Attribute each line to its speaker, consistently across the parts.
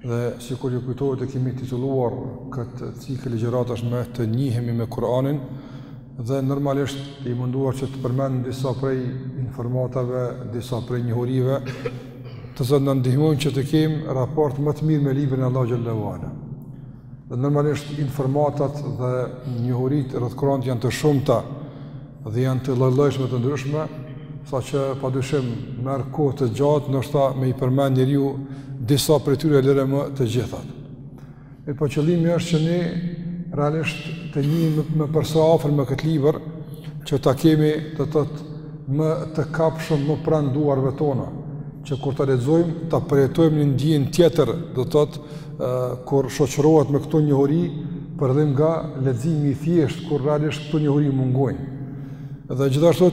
Speaker 1: Dhe sikur ju kujtohet e kemi titulluar këtë cikël ligjëratash me Të njihemi me Kur'anin dhe normalisht jam munduar që të përmend disa prej informatave, disa prej njohurive të cilat na ndihmojnë që të kemi raport më të mirë me librin e Allahut xhele ue ala. Dhe normalisht informatat dhe njohuritë rreth Kur'anit janë të shumta dhe janë të llojllojshme të ndryshme, saqë padyshim merr kohë të gjatë, ndoshta me i përmend njeriu disa prej tyre lëre më të gjithat. E po qëllimi është që ne realisht të njihemi më për së afër me këtë libër, që ta kemi do të thotë më të kapshëm më pranë duarve tona, që kur ta lexojmë, ta përjetojmë një ndjenjë tjetër, do të thotë, kur shoqërohet me këto njohuri, për dallim nga leximi i thjeshtë kur realisht këto njohuri mungojnë. Dhe gjithashtu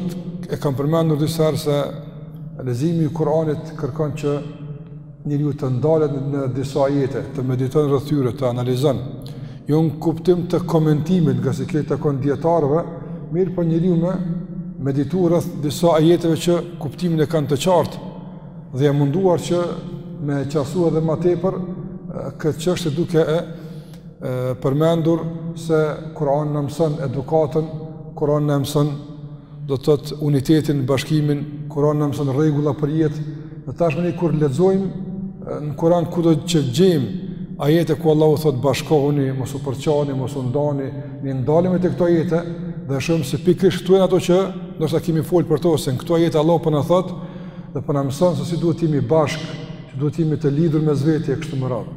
Speaker 1: e kam përmendur disa herë se leximi i Kuranit kërkon që njeriu të ndalet në disa ajete, të mediton rreth tyre, të analizon. Jo në kuptim të komentimit, ngase kjo i takon dijetarëve, mirëpo njeriu me meditu rreth disa ajeteve që kuptimin e kanë të qartë, dhe jam munduar që me qasu edhe ma tepër, këtë çështje duke e, e përmendur se Kur'ani na mëson edukatën, Kur'an në mësën do të thotë unitetin, bashkimin, Kur'ani na mëson rregulla për jetë. Dhe tashmë ne kur lexojmë në Kur'an kudo që gjejmë ajete ku Allahu thotë bashkohuni, mos u përçani, mos u ndani, ne ndalemi te këto ajete dhe shohim se pikërisht këtu janë ato që ndoshta kemi fol për to se në këto ajete Allahu po na thotë dhe po na mëson se si duhet të jemi bashkë, si duhet të jemi të lidhur mes vete kështu me radhë.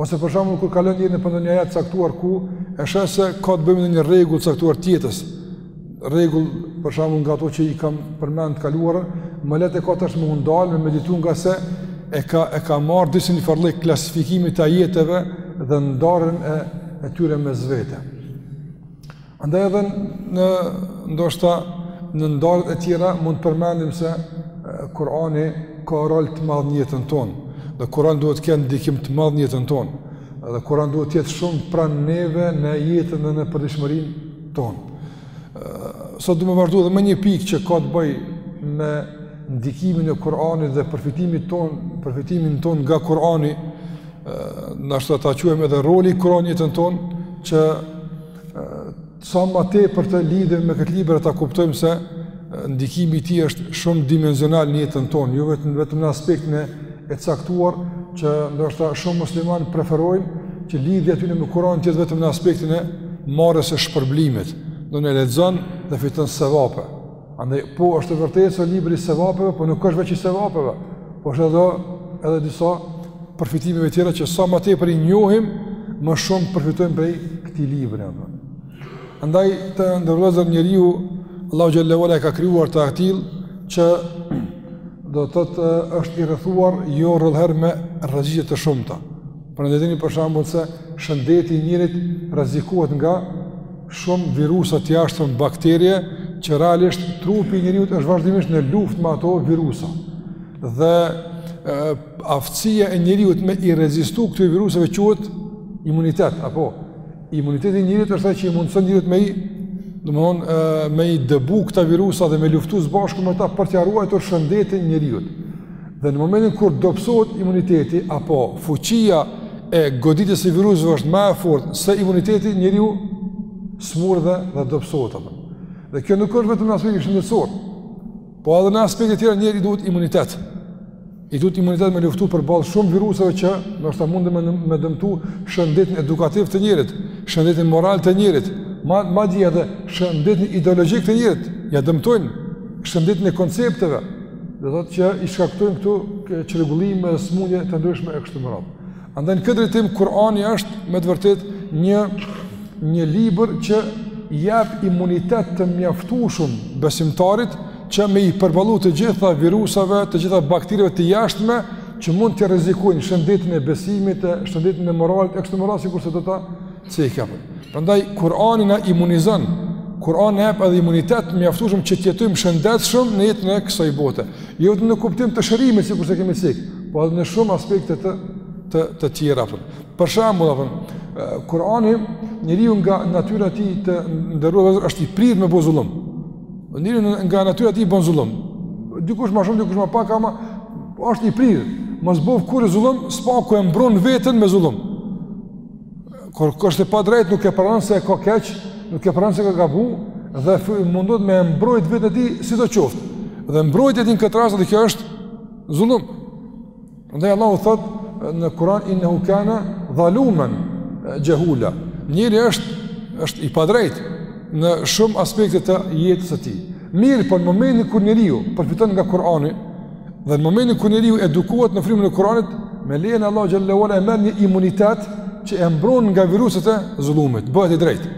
Speaker 1: Ose për shembull kur kalon njeriu në ndonjë ajet caktuar ku e sheh se ka të bëjë me një rregull caktuar të jetës, rregull për shembull nga ato që i kam përmend të kaluarën, më lehtë e ka tashmë me u ndal me meditu ngase e ka e ka marr disi njëfarë lloj klasifikimi të ajeteve dhe ndarjen e tyre mes vete. Andaj edhe në ndoshta në ndarjet e tjera mund të përmendim se Kurani ka rol të madh në jetën tonë. Dhe Kurani duhet të ketë ndikim të madh në jetën tonë. Dhe Kurani duhet të jetë shumë pranë neve në jetën dhe në përditshmërinë tonë. Sot do me vazhdu edhe me një pikë që ka të bëjë me ndikimin e Kur'anit dhe përfitimin tonë, përfitimin tonë nga Kur'ani, ndoshta ta quajmë edhe roli i Kur'anit në jetën tonë që sa më tepër të lidhemi me këtë libër ta kuptojmë se ndikimi i tij është shumë dimensional në jetën tonë, jo vetëm vetëm në aspektin e e caktuar që ndoshta shumë muslimanë preferojnë që lidhja tyre me Kur'anin të jetë vetëm në aspektin e marrjes së shpërblimit, domethënë lexon dhe fiton sevape. Andaj po është vërtet libri i sevapeve, po nuk është veç i sevapeve, por është edhe edhe disa përfitime të tjera që sa më tepër i njohim, më shumë përfitojmë prej këtij libri apo. Andaj të nderuar njeriun Allahu xhelle ve ala e ka krijuar të atillë që do të thotë është i rrethuar jo rrallëherë me rreziqe të shumta. Pra e dini për shambull se shëndeti i njerit rrezikohet nga shumë virusa të jashtëm bakterie që realisht trupi i njeriut është vazhdimisht në luftë me ato virusa. Dhe e, aftësia e njeriut me i rezistu këtyre viruseve quhet imunitet, apo Imuniteti i njeriut është ai që i mundson njeriut me i, domethënë me i dëbu këta virusa dhe me luftu së bashku me ta për të ruajtur shëndetin e njeriut. Dhe në momentin kur dobësohet imuniteti apo fuqia e goditjes së viruseve është më e fortë se imuniteti, njeriu smuret dhe dobësohet apo. Dhe kjo nuk është vetëm në aspektin shëndetësor. Po edhe në aspekte tjera njerit i duhet imunitet. I duhet imunitet me luftu përballë shumë viruseve që ndoshta munden me, me dëmtu shëndetin edukativ të njerit, shëndetin moral të njerit, ma, madje edhe shëndetin ideologjik të njerit, ia dëmtojnë shëndetin e koncepteve, do të thotë që i shkaktojnë këtu çrregullime dhe smundje të ndryshme e kështu me radhë. Andaj në këtë drejtim Kurani është me të vërtetë një një libër që i jep imunitet të mjaftueshëm besimtarit që me i përballu të gjitha virusave, të gjitha bakterieve të jashtme që mund të rrezikojnë shëndetin e besimit, shëndetin e moralit, e kështu me radhë sikurse do ta cekim. Prandaj, Kurani na imunizon, Kurani na jep edhe imunitet të mjaftueshëm që të jetojmë shëndetshëm në jetën e kësaj bote. Jo vetëm në kuptim të shërimit, sikurse kemi cek, po edhe në shumë aspekte të të të tjera. Për, për shembull, apo Kurani njeriu nga natyra e tij të nderuar është i prirë me bo zullum. Njeriu nga natyra e tij bën zullum. Dikush më shumë, dikush më pak, ama është i prirë. Mos bo kurrë zullum, së paku e mbron veten me zullum. kur është e padrejtë nuk e pranon se e ka keq, nuk e pranon se ka gabu dhe mundohet me mbrojt veten e tij sidoqoftë. Dhe mbrojtja e tij në këtë rast edhe kjo është zullum. Prandaj Allahu thotë në Kur'an innehu kane dhalumen xhehula. Njeri është është i padrejtë në shumë aspekte të jetës së tij. Mirë, po në momentin kur njeriu përfiton nga Kurani dhe në momentin kur njeriu edukohet në frymën e Kuranit, me lejen e Allahu xhallahu ala e merr një imunitet që e mbron nga viruset e zullumit, bëhet i drejtë.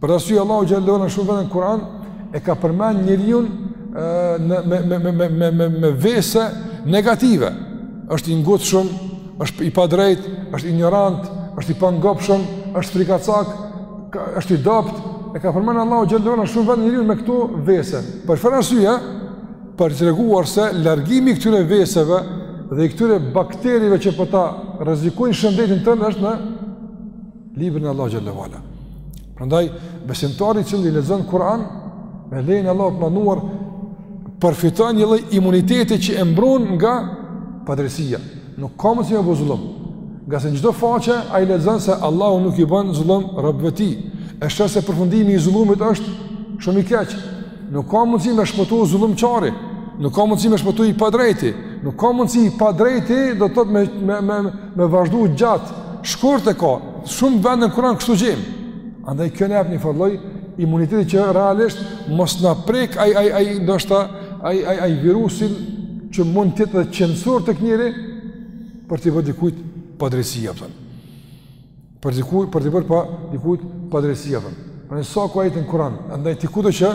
Speaker 1: Për arsye Allahu xhallahu ala në shumë vende në Kur'an e ka përmend njeriun me me me me me me me vese negative. Është i ngutshëm, është i padrejtë, është injorant, është i pangopshëm, është frikacak, është i dobët, e ka përmend Allahu xhallahu ala në shumë vende njeriun me këto vese. Për çfarë arsye? Për të treguar se largimi i këtyre veseve dhe i këtyre bakterive që po ta rrezikojnë shëndetin tënd është në librin e Allahu xhallahu ala. Prandaj besimtari i cili lexon Kur'an me lejen e Allahut madhëruar përfiton një lloj imuniteti që e mbron nga padrejtësia. Nuk ka mundësi me bo zullum. Ngase në çdo faqe, ai lexon se Allahu nuk i bën zullum robëve tij. E sheh se përfundimi i zullumit është shumë i keqë. Nuk ka mundësi me shpëtu zullumqari. Nuk ka mundësi me shpëtu i padrejti. Nuk ka mundësi i padrejti do të thotë me, me, me, me vazhdu gjatë. Shkurt e ka. Shumë vende n'Kuran kështu gjejmë. Andaj kjo na jep një farë lloj imuniteti që realisht mos na prek ai, ai, ai, ndoshta ai ai ai virusi që mund të jetë edhe qenësor tek njeriu për t'i bërë dikujt padrejtësi apo. Për dikujt për t'i bërë dikujt padrejtësi apo. Pra në sa ku ai në Kur'an, andaj ti kudo që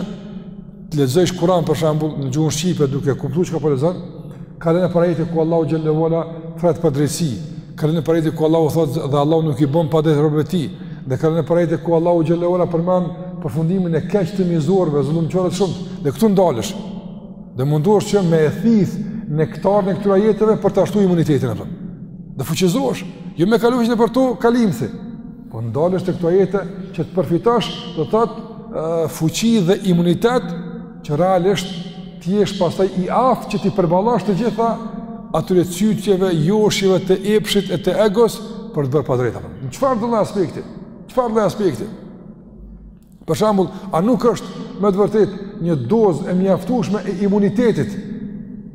Speaker 1: të lexojsh Kur'an për shembull në gjuhën shqipe duke kuptuar çka po lexon, kalon nëpër ajete ku Allahu xhallahu ala flet për drejtësi. Kalon nëpër ajete ku Allahu thotë dhe Allahu nuk i bën padrejt robëve tij. Dhe kalon nëpër ajete ku Allahu xhallahu ala përmend përfundimin e keq të mizorëve, zullumqarëve të shumtë. Dhe këtu ndalesh. Dhe mundohesh që me e thith nektarin e këtyre ajeteve për ta shtu imunitetin. Atëm. Dhe fuqizohesh. Jo me kalu veç nëpër to, kalimthi. Po ndalesh te këto ajete që të përfitosh, do të thotë fuqi dhe imunitet që realisht të jesh pastaj i aftë që t'i përballosh të gjitha atyre cytjeve, joshjeve të epshit e të egos për të bërë padrejt. Në çfarëdo aspekti? Çfarëdo aspekti? Për shembull, a nuk është me të vërtetë një dozë e mjaftueshme e imunitetit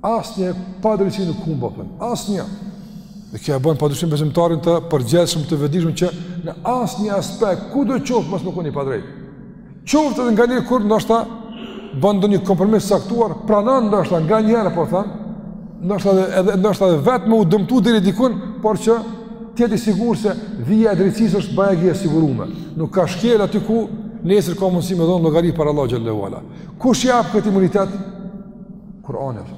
Speaker 1: Asnjë padrejtësi nuk humb, po, asnjë. Dhe kjo e bën padyshim besimtarin të përgjegjshëm të vetëdijshëm që në asnjë aspekt, kudo qoftë mos me konë i padrejtë. Qoftë edhe nganjëherë kur ndoshta bën ndonjë kompromis caktuar, pranon ndoshta nganjëherë, po them, ndoshta edhe, ndoshta vetë me u dëmtu deri dikun, por që të jetë i sigurt se vija e drejtësisë është bajagi e sigurume. Nuk ka shkel aty ku nesër ka mundësi me dhonë llogari para Allah Gjellewala. Kush jep këtë imunitet? Kur'anit.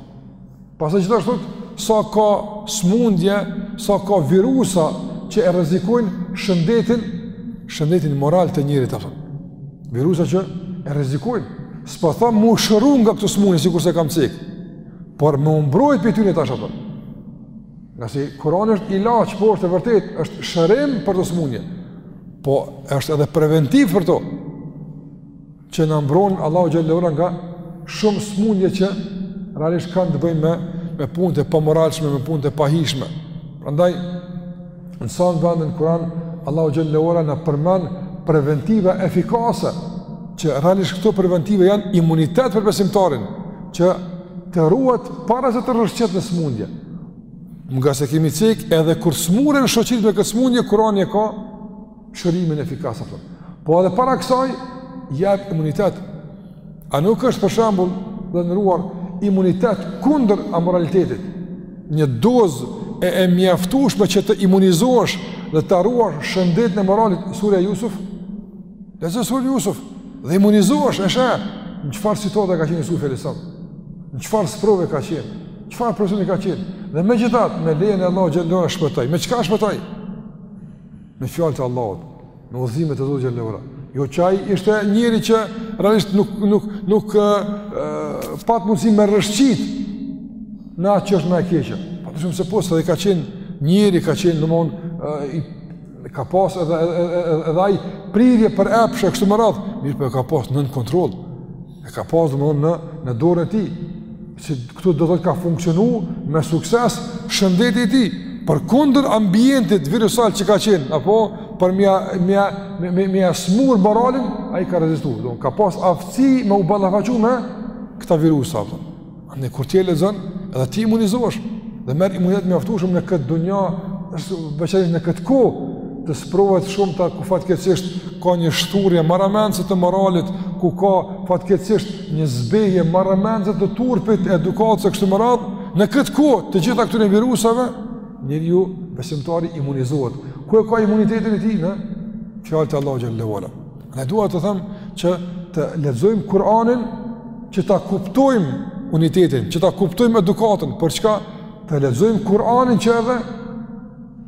Speaker 1: Pastaj gjithashtu sa ka smundje, sa ka virusa që e rrezikojnë shëndetin, shëndetin moral të njerit apo. Virusa që e rrezikojnë, s'po thom me u shëru nga këto smundje sikurse kam cek. Por me u mbrojt prej tyne tash apo. Ngase Kur'ani është ilaç, po është e vërtetë, është shërim për këto smundje. Po është edhe preventiv për to. që na mbron Allahu xhele ue ala nga shumë smundje që realisht kanë të bëjnë me me punët e pamoralshme, me punët e pahijshme. Prandaj në sa vende n'Kur'an Allahu xhele ue ala na përmend preventiva efikase që realisht këto preventive janë imunitet për besimtarin që të ruhet para se të rrëshqet në smundje. Ngase kemi cek edhe kur smuren shoqëritë me këtë smundje, Kur'ani e ka shërimin efikas apo. Po edhe para kësaj jep imunitet. A nuk është për shembull të nderuar imunitet kundër amoralitetit? Një dozë e, e mjaftueshme që të imunizohesh dhe ta ruash shëndetin e moralit, surja Jusuf. Lexo surja Jusuf dhe imunizohesh e sheh në çfarë situata ka qenë Jusufi alejhi selam. Në çfarë sprove ka qenë? Çfarë personi ka qenë? Dhe megjithatë, me lejen e Allahut xhele ue ala shpëtoi. Me çka shpëtoi? me fjalët e Allahut, me udhëzimet e Zotit xhele ue ala. Jo q'ai ishte njeri që realisht nuk nuk nuk e, e, pat mundësi me rrëshqitë në atë që është më e keqe. Pa dyshim se po se ka qenë njeri ka qenë domon i ka pas edhe edhe edhe ai prirje për epshë kështu me radhë, mirëpo e ka pas nën kontroll. E ka pas domethënë në, në dorën e tij. Që këtu do thotë ka funksionu me sukses shëndeti i tij. Përkundër ambientit virusal që ka qenë, apo për me ia, me ia, me ia, me ia, me ia smurë moralin, ai ka rezistu. Dhe, ka pas aftësi me u ballafaqu me këta virusa. Apo. Në kur ti e lexon, edhe ti imunizohesh dhe merr imunitet t'mjaftueshëm në këtë dunja, veçanërisht në këtë kohë të sprovave t'shumta ku fatkeqësisht ka një shthurje marramendëse të moralit, ku ka fatkeqësisht një zbehje marramendëse të turpit, edukatës kështu me radhë, në këtë kohë të gjitha këtyre virusave, njeriu besimtari imunizohet. Ku e ka imunitetin e tij, në fjalët e Allahut xhele ue ala. Ne dua të them që të lexojmë Kur'anin, që ta kuptojmë unitetin, që ta kuptojmë edukatën, por çka të lexojmë Kur'anin që edhe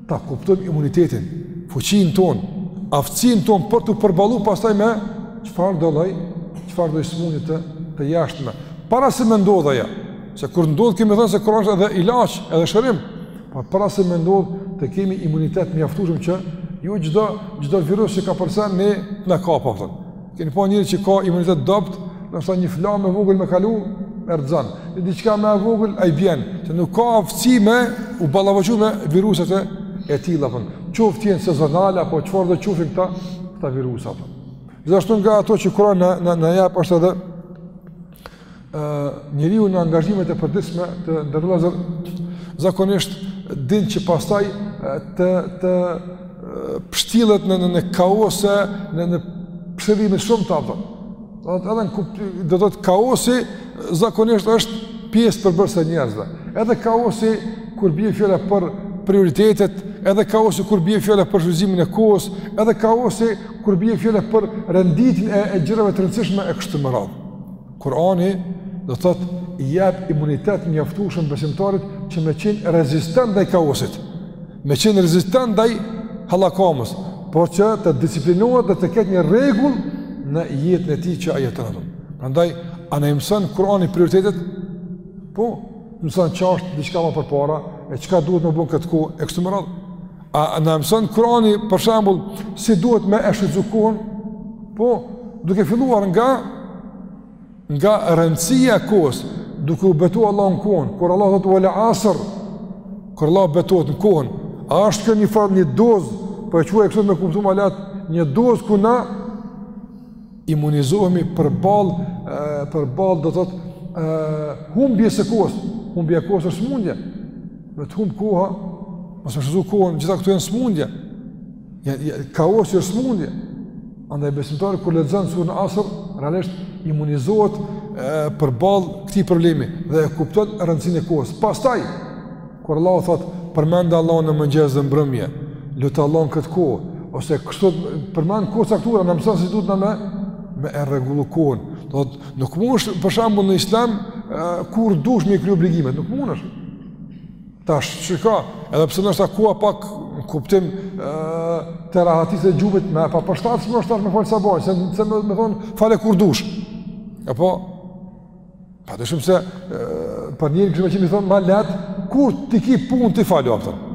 Speaker 1: ta kuptojmë imunitetin, fuqinë tonë, aftësinë tonë për t'u përballu pastaj me çfarëdo lloj, çfarëdo smundje të të jashtme. Para se me ndodh ajo, se kur ndodh kemi thënë se Kur'ani është edhe ilaç, edhe shërim. Por para se me ndodh të kemi imunitet të mjaftueshëm që ju çdo çdo virus që ka prezent me na kap, do thotë. Kemi pa njeri që ka imunitet të dobët, do të thotë një flamë e vogël me kalu erdzan. Në diçka më e vogël ai bjen, se nuk ka aftësi me u ballafaqu me viruset e e tilla po. Qoftë të jenë sezonale apo çfarëdo qofshin këta këta virusa po. Gjithashtu nga ato që Kurani na na jep është edhe njeriu në angazhimet e përditshme të ndryshme zakonisht din që pastaj të të pështillet në në kaose në në pështillime shumë të, do të thotë edhe do të thotë kaosi zakonisht është pjesë përbërëse e njerëzve. Edhe kaosi kur bie fjala për prioritetet, edhe kaosi kur bie fjala për shfrytëzimin e kohës, edhe kaosi kur bie fjala për renditjen e, e gjërave të rëndësishme e kështu me radhë. Kurani do të thotë i jep imunitet të mjaftueshëm besimtarit që me qenë rezistent ndaj kaosit, me qenë rezistent ndaj hallakamës, por që të disiplinohet dhe të ketë një rregull në jetën e tij që ai jeton. Prandaj a na i mëson Kurani prioritetet. Po, na mëson çfarë është diçka më përpara e çka duhet të bëjë këtë kohë e kështu me radhë. A na mëson Kurani për shembull si duhet me e shfrytëzuar kohën? Po, duke filluar nga nga rëndësia e kohës, duke u betuar Allahu në kohën, kur Allahu thotë wal asr, kur Allahu betohet në kohën, a është kjo një farë një dozë, po e quaj kështu me u kuptu ma lehtë, një dozë ku na imunizohemi përballë përballë do thotë ë humbjes së kohës, humbja e kohës është smundje. Me të humb koha, mos me shfrytëzu kohën, gjitha këto janë smundje. Ja, ja, kaosi është smundje. Andaj besimtari kur lexon surën Asr, realisht imunizohet përballë këtij problemi dhe e kupton rëndësinë e kohës. Pastaj Kur Allahu thot, përmende Allahun në mëngjes dhe mbrëmje, lute Allahun në këtë kohë, ose kështu përmend kohë të caktuara, na mëson se si duhet na me me e rregullu kohën. Do të nuk mundesh për shembull në Islam kur dush me i kry obligimet, nuk mundesh. Tash çka, edhe pse ndoshta koha pak në kuptim të rahatisë së gjumit, më e papërshtatshme është tash me fal sabahun, sesa me thonë fale kur dush. Apo Pa dyshim se për njeriun kish me qenë me thonë ma lehtë, kur ti ki punë ti falu atëherë.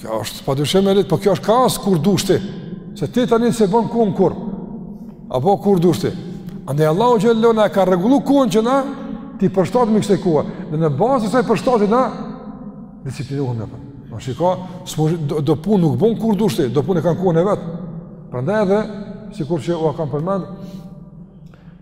Speaker 1: Kjo është, pa dyshim ma e lehtë, por po kjo është kaos kur dush ti, se ti tani s'e bën punën kurrë, apo kur dush ti. Andaj Allahu xhelle na e ka rregullu kohën që na t'i përshtatemi kësaj kohe, dhe në bazë të saj përshtatemi na, disiplinohemi me punë. Po shiko, do, do punë nuk bëhen kur dush ti, do punë e kanë kohën e vet. Prandaj edhe, sikur që ua kam përmendë,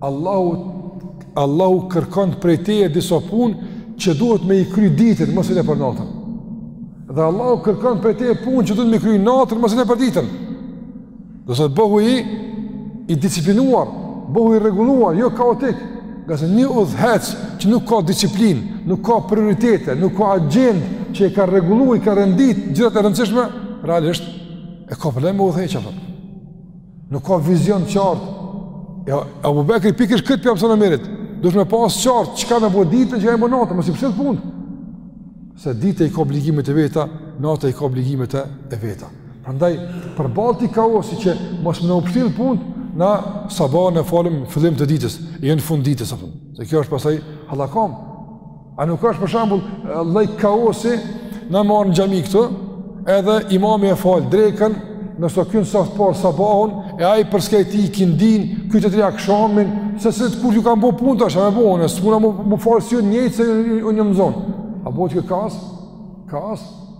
Speaker 1: Allahu, Allahu kërkon prej teje disa punë që duhet me i kry ditën, mos i le për natën. Dhe Allahu kërkon prej teje punë që duhet me i kry natën, mos i le për ditën. Do të thotë bëhu i i disiplinuar, bëhu i rregulluar, jo kaotik. Ngase një udhëheqës që nuk ka disiplinë, nuk ka prioritete, nuk ka agjendë që i ka rregullu, i ka rendit gjërat e rëndësishme, realisht e ka problem udhëheqjen. Nuk ka vizion të qartë. Ja, Ebu Bekri pikërisht këtë po ia mëson Omerit. Duhesh me pas qartë çka me bo ditën e çka me bo natën, mos i pshtill punët. Se dita i ka obligimet e veta, nata i ka obligimet e veta. Prandaj përballë këtij kaosi që mos na u pshtill punët na sabahun e falim fillim të ditës, jo në fund ditës apo. Se kjo është pastaj hallakam. A nuk është për shembull lloj kaosi na me ardh n'xhami këtu, edhe imami e fal drekën, ndërsa ky në saf t'parë sabahun, e ai përskaj tij ikindinë, ky tjetri akshamin, se se kur i kam bo punë tash me bo, e s'muna m'u fal si ju njëjtë se unë jom i zonë. A bohet kjo kaos? Kaos?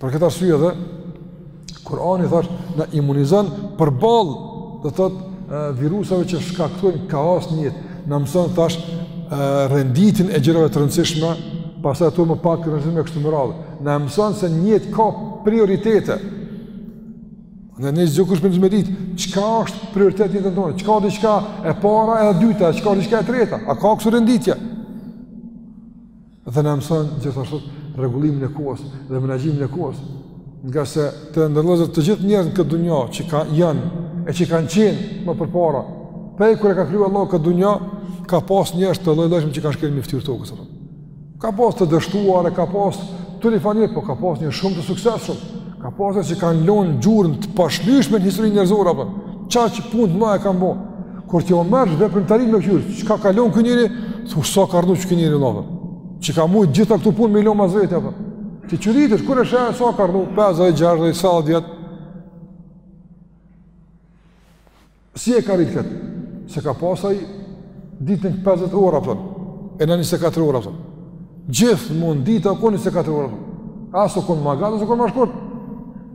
Speaker 1: Për këtë arsye edhe Kurani thash na imunizon përballë do të thotë virusave që shkaktojnë kaos në jetë. Na mëson thash renditjen e gjërave të rëndësishme, pastaj ato më pak rëndësishme e kështu me radhë. Na mëson se në jetë ka prioritete. E njeriu duhet me ditë çka është prioritet në jetën tonë? Çka është diçka e para edhe e dyta, çka është diçka e treta? A ka kështu renditje? Dhe na mëson gjithashtu rregullimin e kohës dhe menaxhimin e kohës, ngase të nderuar vllazën të gjithë njerëzit në këtë dunja që ka janë e që kanë qenë më përpara. Prej kur e ka krijuar Allahu këtë dunja, ka pas njerëz të llojllojshëm që kanë shkelë në fytyrë tokës. Ka pas të dështuar, ka pas telefanirë, po ka pas njerëz shumë të suksesshëm. Ka pas që kanë lënë gjurmë të pashlyeshme në historinë njerëzore apo. Se çfarë punë të mëdha kanë bo? Kur ti ia merr veprimtarinë me kqyr, çka ka lënë ky njeri, thush sa ka rrnu ky njeri vallë. Qi ka mujt gjitha këto punë me lënë mas veti apo. Ti çuditesh kur e sheh sa ka rrnu 50, 60, 70 vjet. Si e ka mrri këtë? S'e ka pas ai ditën 50 orë apo. E ka 24 orë apo. Gjithmonë dita ka 24 orë. As o kon ma gat, as o kon ma shkurt.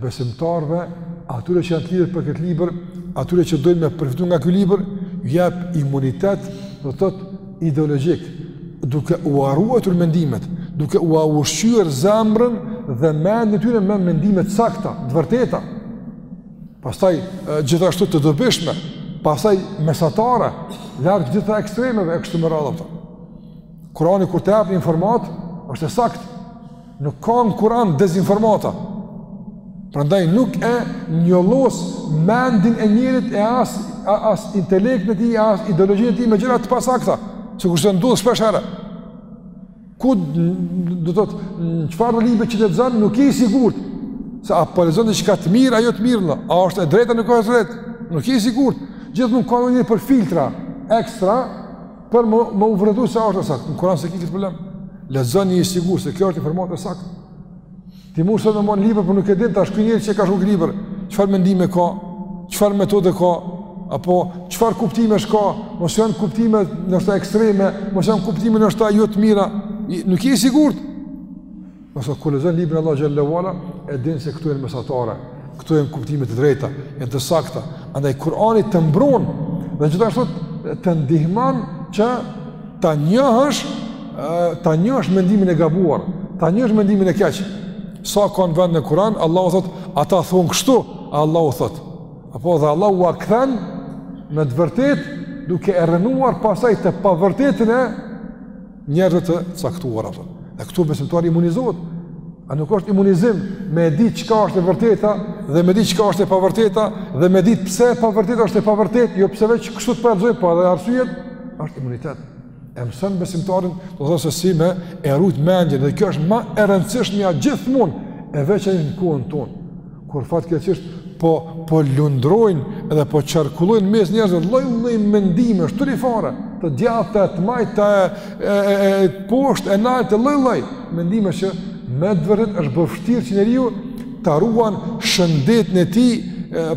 Speaker 1: besimtarëve, atyre që janë të lidhur për këtë libër, atyre që dojnë me përfitu nga ky libër, u jep imunitet, do të thotë, ideologjik, duke ua ruajtur mendimet, duke ua ushqyer zemrën dhe mendjen e tyre me mendime të sakta, të vërteta, pastaj gjithashtu të dobishme, pastaj mesatare, larg gjitha ekstremeve e kështu me radhë, Kurani kur të jep një informatë, është e saktë, Nuk ka në Kur'an dezinformata. Prandaj nuk e njollos mendjen e njerit e as as intelektin e tij, as ideologjinë e tij me gjëra të pasakta, sikurse ndodh shpesh herë. Ku do të thotë çfarë libri që lexon nuk je i sigurt se a po lexon diçka të mirë a jo të mirë, a është e drejtë a nuk është e drejtë, nuk je i sigurt. Gjithmonë ka nevojë për filtra ekstra Për me, me u vërtetu se është e saktë, në kuran s'e ki këtë problem, lexon je i sigurt se kjo është informatë e saktë. Ti mund sot me marr libër, por nuk e din tash ky njeri që ka shkruar libër, çfarë mendime ka, çfarë metode ka, apo çfarë kuptime ka, mos janë kuptime ndoshta ekstreme, mos janë kuptime ndoshta jo të mira, nuk je i sigurt. Ndërsa kur lexon librin Allah xhel-le ue ala, e din se këtu janë mesatare, këtu janë kuptime të drejta, janë të sakta. Andaj Kurani të mbron dhe gjithashtu të ndihmon që ta njohësh, ta njohësh mendimin e gabuar, ta njohësh mendimin e keq. Sa ka vend në Kur'an, Allahu thot, ata thon kështu, Allahu thot. Apo dhe Allahu ua kthen me të vërtetë duke e rrënuar pastaj të pavërtetën e Njerëzve të caktuar, apëto. Dhe këtu besimtari imunizohet. A nuk është imunizim me e ditë çka është e vërteta dhe me ditë çka është e pavërteta dhe me ditë pse e pavërteta është e pavërtetë, jo pse veç kështu të përëzoj, po edhe arsyet, është imunitet. E mëson besimtarin do thotë se si me e rujt mendjen dhe kjo është ma e rëndësishmja gjithmonë e veçan në kohën tonë. kur fatkeqësisht po po lundrojnë dhe po qarkullojnë mes njerëzve lloj-lloj mendime, shthurje fare, të djathta, të majta, e e e poshtë e lart të lloj-lloj mendime që me vërtet është bërë vështirë që njeriu ta ruan shëndetin e tij,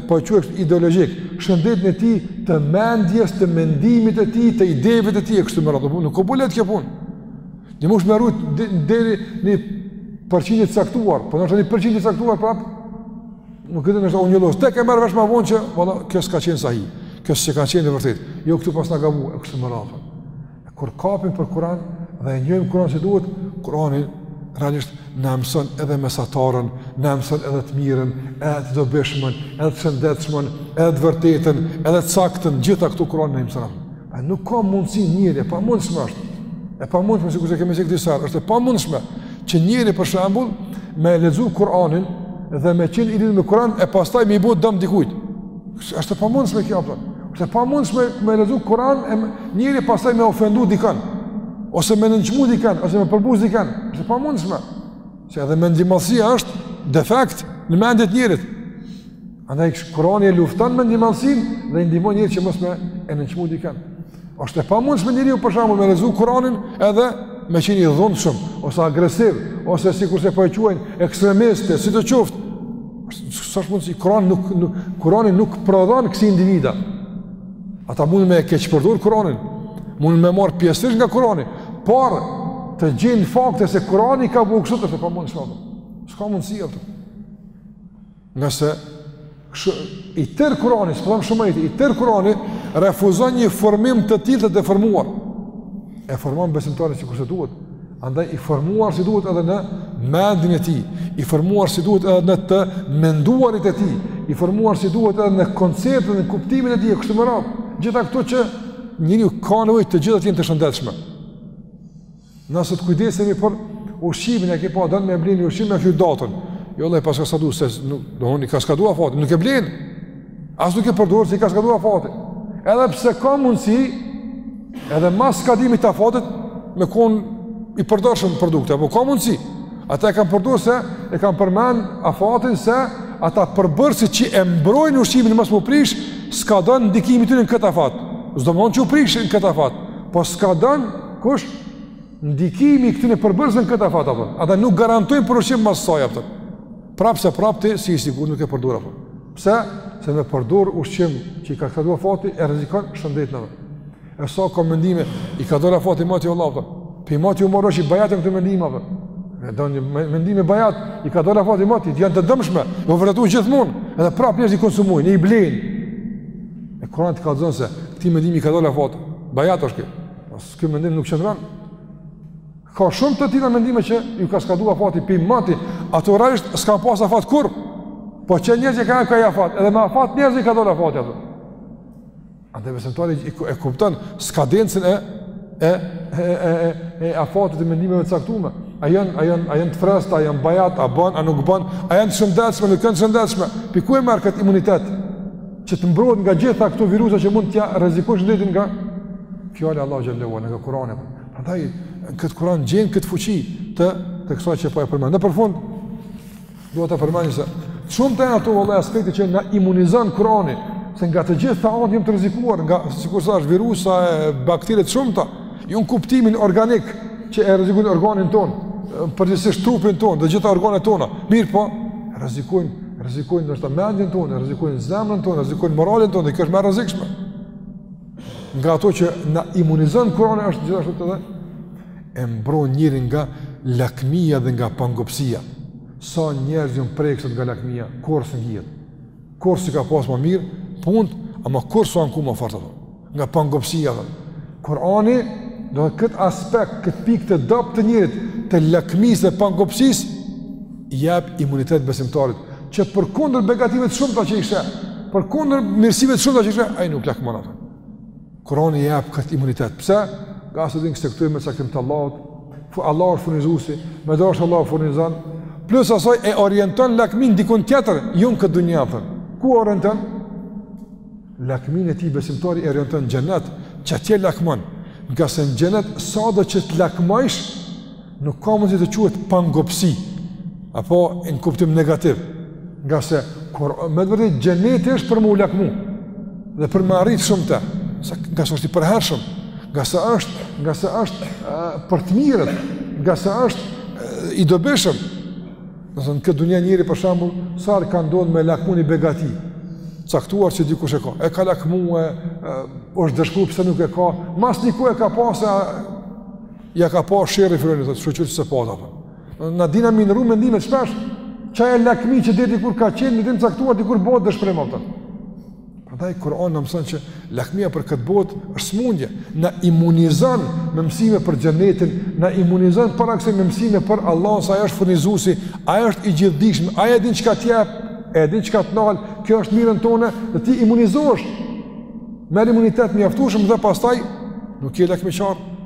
Speaker 1: po quhet ideologjik, shëndetin e tij të mendjes, të mendimit të tij, të ideve të tij kështu më radhë, po nuk po bo lehtë kjo punë. Ti mush me rujt deri një përqindje të caktuar, po në një përqindje të caktuar prapë, më këtë nështë unë një losë, tek e merë vesh ma vonë që, valla, kjo s'ka qenë sahi, kjo s'ka qenë e vërtetë, jo këtu paskna gabu, e kështu me radhë. E kur kapim për Kur'an dhe e njohim Kur'anin qysh duhet, Kur'ani realisht na e mëson edhe mesataren, na e mëson edhe të mirën, edhe të dobishmen, edhe të shëndetshmen, edhe të vërtetën, edhe të saktën, gjitha këtu Kur'ani na mëson. A nuk ka mundësi njeri, e pamundshme është, e pamundshme, sikurse e kemi cekë disa herë, është e pamundshme, që njeri për shembull me e lexu Kur'anin dhe me qenë i lidhë me Kur'an e pastaj me i bo dëm dikujt. është e pamundshme kjo, për. është e pamundshme me e lexu Kur'an e njeri pastaj me ofendu dikan, ose me nënçmu dikan, ose me përbuz dikan, është e pamundshme. Se edhe mendjemadhësia është defekt në mendje t'njerit. Andaj Kurani e lufton mendjemadhësinë dhe i ndihmon njerit që mos me e nënçmu dikan. Është e pamundshme njeriu për shembull me lezu Kur'anin edhe me qenë i dhunshëm ose agresiv ose sikurse po e quajnë ekstremist, sido qoftë. S'ka mundësi, Kur'ani nuk, nuk Kur'ani nuk prodhon kësi individa. Ata mundën me keqpërdor Kur'anin. Mundën me marr pjesërisht nga Kur'ani, por të gjejnë fakte se Kur'ani e ka bo kështu është e pamundshme. S'ka mundësi atë. Ngase i tërë Kurani, s'po thom shumë ajete, i tërë Kurani refuzon një formim të tillë të deformuar. E formon besimtarin sikurse duhet. Andaj i formuar si duhet edhe në mendjen e tij, i formuar si duhet edhe në të menduarit e tij, i formuar si duhet edhe në konceptin dhe kuptimin e tij e kështu me radhë. Gjitha këto që njeriu ka nevojë të gjitha të jenë të shëndetshme. Nëse kujdesemi për ushqimin, e ke pa, don me ble një ushqim e kqyr datën. Jo, vallah i paska skadu, se nuk, domethënë, i ka skadu afati, nuk e blen. As nuk e përdor, se i ka skadu afati. Edhe pse ka mundësi, edhe mas skadimit të afatit, me kon i përdorshëm produkti, apo ka mundësi. Ata e kanë përdor se, e kanë përmend afatin se, ata përbërës që e mbrojnë ushqimin mos m'u prish, skadon ndikimi i tyne në këtë afat. S'domethënë që u prish në këtë afat, po skadon Kush? Ndikimi i këtyre përbërësve në këtë afat apo? Ata nuk garantojnë për ushqim masanej apo? Prapë se prapë ti si i sigurt nuk e përdor apo? Pse? Se me përdor ushqim që i ka skadu afati e rrezikon shëndetin apo? E sa ka mendime i ka dal afati moti vallah apo? Pe moti u bo ushqim bajat këto mendime apo? Domethënë mendime bajat i ka dal afati moti janë të dëmshme. U vërtetu gjithmonë edhe prapë njerëz i konsumojnë, i blejnë. E Kurani kallëzon se këtij mendimi i ka dal afati. Bajat është kjo. Mos ky mendim nuk qëndron. Ka shumë të tilla mendime që ju ka skadu afati pi moti, ato realisht s'kanë pas afat kur. Po që njerëzit i kanë gjet afat, edhe me afat njerëzve i ka dal afati ato. Andaj besimtari e, e kupton skadencën e e e e e, e afatit të mendimeve të caktuara. A janë a janë a janë të freskëta, a janë bajat, a bën, a nuk bën, a janë të shëndetshme, nuk janë të shëndetshme. Pi ku e marr këtë imunitet? që të mbrohet nga gjitha këto virusa që mund t'ia rrezikojnë shëndetin nga fjala e Allahut xhele ue ala nga Kurani. Prandaj këtë Kur'an gjen këtë fuqi të kësaj që po e përmend. Në fund, duhet ta përmend se të shumta janë ato, vëlla, aspekte që na imunizon Kur'ani se nga të gjitha ato jemi të rrezikuar nga sikurse është virusa e bakterie të shumta Jo në kuptimin organik që e rrezikojnë organin tonë, përgjithësisht trupin tonë dhe gjitha organet tona. Mirëpo, rrezikojnë, rrezikojnë ndoshta mendjen tonë, rrezikojnë zemrën tonë, rrezikojnë moralin tonë, kjo është më e rrezikshme. Nga ato që na imunizon Kurani është gjithashtu edhe e mbron njerin nga lakmia dhe nga pangopsia. Sa njerëz janë prek sot nga lakmia, kurrë s'ngihet. Kurrë s'i ka pas ma mirë punët, ama kurrë s'u anku ma fort ato. Nga pangopsia ato. Kurani edhe këtë aspekt, këtë pikë të dobët të njeriut, të lakmisë dhe pangopsisë, jep imunitet besimtarit, që përkundër begative të shumta që i sheh, përkundër mirësive të shumta që i sheh, ai nuk lakmon ato. Kurani jep këtë imunitet. Pse? Ngase e din se është krejt me caktim të Allahut, Allahu është furnizusi, me dasht Allahu furnizon, plus asaj e orienton lakminë dikun tjetër, jo në këtë dunja, Atëherë ku e orienton? Lakminë e tij besimtari e orienton në xhenet, qatje lakmon, ngase në xhenet, sado që të lakmojsh, Nuk ka mundësi të quhet pangopsi apo në kuptim negativ, ngase kur me të vërtetë xheneti është për me u lakmu dhe për me arrit shumë të, ngase është i përhershëm, ngase është, ngase është për të mirët, ngase është i dobishëm. Do thotë në këtë dunja njeri për shembull, sa herë ka ndodhur me lakmu ni begati të caktuar që dikush e ka. E ka lakmu, është dëshpru pse nuk e ka. Mas dikur e ka pasë Ia ka pa sherrin se pata. Na dina me i ndërru mendimet shpesh. Qajo lakmi që deri dikur ka qenë ditë caktuar dikur bëhet dëshpërim atë. Prandaj Kur'ani na mëson që lakmia për këtë botë është smundje, na imunizon me mësime për xhenetin, na imunizon para kësaj me mësime për Allahun se ai është furnizuesi, ai është i gjithëdijshëm, ai e din çka të jap, e din çka të ndal, kjo është në të mirën tonë, dhe ti imunizohesh. Merr imunitet të mjaftueshëm dhe pastaj nuk je lakmitar.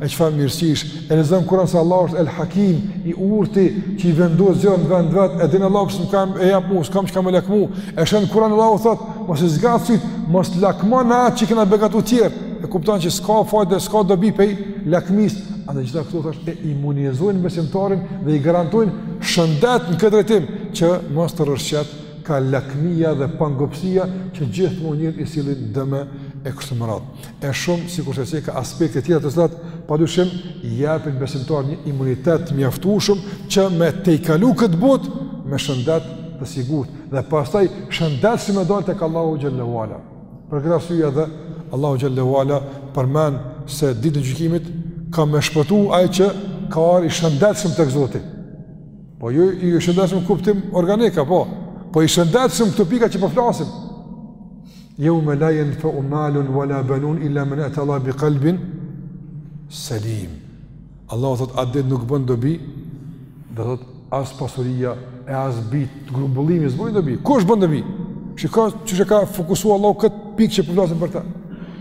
Speaker 1: E çfarë mirësish, e lexon Kuran se Allah është el hakim, i urti, që i vendos gjërat në vend të vet, e dinë Allahu se a ka me ma jap mu, s'kam çka me lakmu, e sheh në Kuran Allahu thotë, mos i zgat sytë, mos lakmo në atë që i kena begatu tjerë, e kupton që s'ka fajde dhe s'ka dobi pej lakmisë, andaj gjitha këto thashtë e imunizojnë besimtarin dhe i garantojnë shëndet në këtë drejtim, që mos të rrëshqet ka lakmia dhe pangopsia që gjithmonë njerit i sjellin dëme e kështu me radhë. e shumë sikurse që ka aspekte tjera të cilat padyshim i japin besimtarit një imunitet të mjaftueshëm që me tejkalu këtë botë me shëndet të sigurt dhe pastaj shëndetshëm me dalë tek Allahu xhel-le ue ala. Për këtë arsye edhe Allahu xhel-le ue ala përmend se ditën e gjykimit ka me shpëtu ai që ka ardhur i shëndetshëm tek Zoti. Po jo i shëndetshëm kuptim organik apo po i shëndetshëm këto pika që po flasim. Jeume la jenfeu malun wa la benun illa men etallahe bi kalbin selim. Allahu thotë, atë ditë nuk bën dobi, do të thotë, as pasuria e as bijtë, grumbullimi, s'bën dobi. Kush bën dobi? Shiko që qe ka fokusu Allahu këtë pikë që po flasim për ta.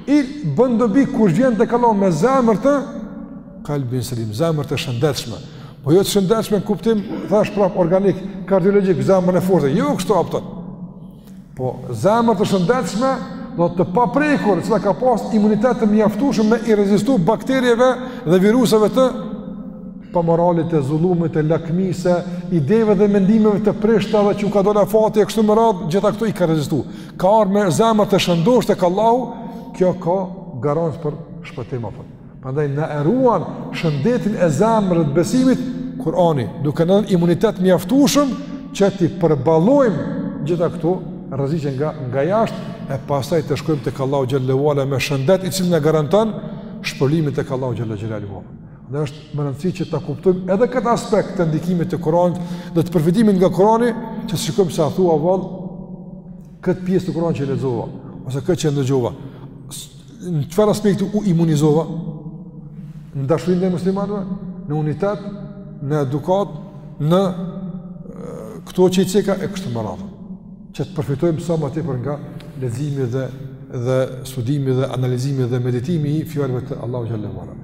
Speaker 1: I bën dobi kur vjen tek Allahu me zemër të, kalbin selim, zemër të shëndetshme. Po jo të shëndetshme n'kuptim, thashë pra organik, kardiologik, zemër e fortë. Jo kështu hapton. Po zemër të shëndetshme, do të thotë të paprekur, cila ka pas imunitet të mjaftueshëm me i rezistu bakterieve dhe viruseve të pamoralit e zullumit e lakmisë, ideve dhe mendimeve të prishta dhe që u ka dole fati e kështu me radhë, gjitha këtyre i ka rezistu. Ka ardh me zemër të shëndoshë tek Allahu, kjo ka garancë për shpëtim apër. Prandaj na e ruan shëndetin e zemrës dhe të besimit Kur'ani, duke na dhënë imunitet të mjaftueshëm që t'i përballojmë gjitha këto rreziqe nga nga jashtë e pastaj të shkojmë tek Allahu xhel-le ve ala me shëndet i cili na garanton shpërblimin tek Allahu xhel-le ve ala. Andaj është me rëndësi që ta kuptojmë edhe këtë aspekt të ndikimit të Kur'anit dhe të përfitimit nga Kur'ani, që të shikojmë se a thua vallë këtë pjesë të Kur'anit që lexova ose këtë që ndëgjova Në çfarë aspekti u imunizova? Në dashurinë ndaj muslimanëve, në unitet, në edukatë, në këto që i ceka e kështu me radhë, që të përfitojmë sa më tepër nga leximi dhe, dhe studimi dhe analizimi dhe meditimi i fjalëve të Allahut xhel-le ve ala.